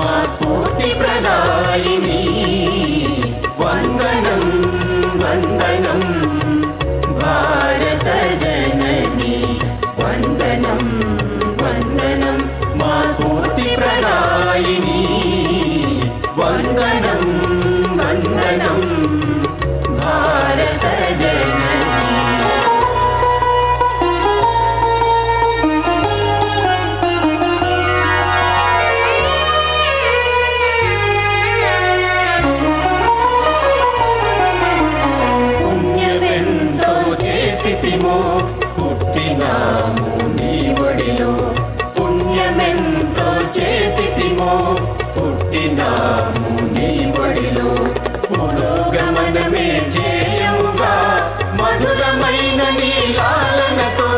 मातोतिप्रदायिनी वन्दनं वन्दनं भारतजननि। वन्दनं वन्दनं मातोतिप्र పుట్టినాము నీ ఒడిలో పురోగమనమే చేయముగా మధురమైన నీ లాలనతో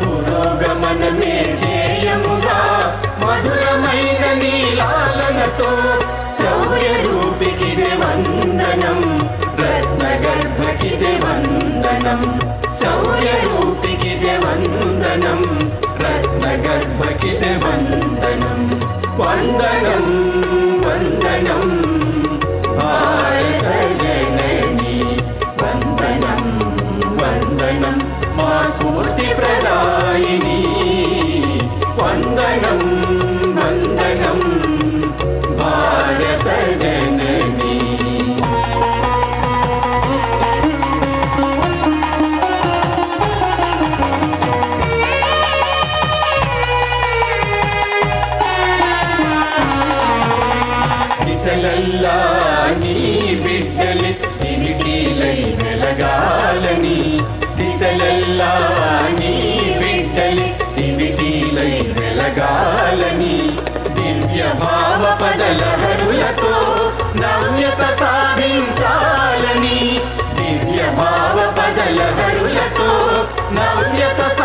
పురోగమనమే చేయముగా మధురమైన నీ లాలనతో శౌర్య రూపికిదే వందనం రత్న గర్భకి వందనం. శౌర్య వందనం రత్న जनै वन्दनम् मा कूर्ति वन्दनम् దిశలల్లా నీ బిడ్డలి దివిటీలై వెలగాలని. దిశలల్లా నీ బిడ్డలి దివిటీలై వెలగాలని. దివ్య భావ పదలహరులతో నవ్యత సాధించాలని. దివ్య భావ పదలహరులతో నవ్యత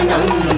你讲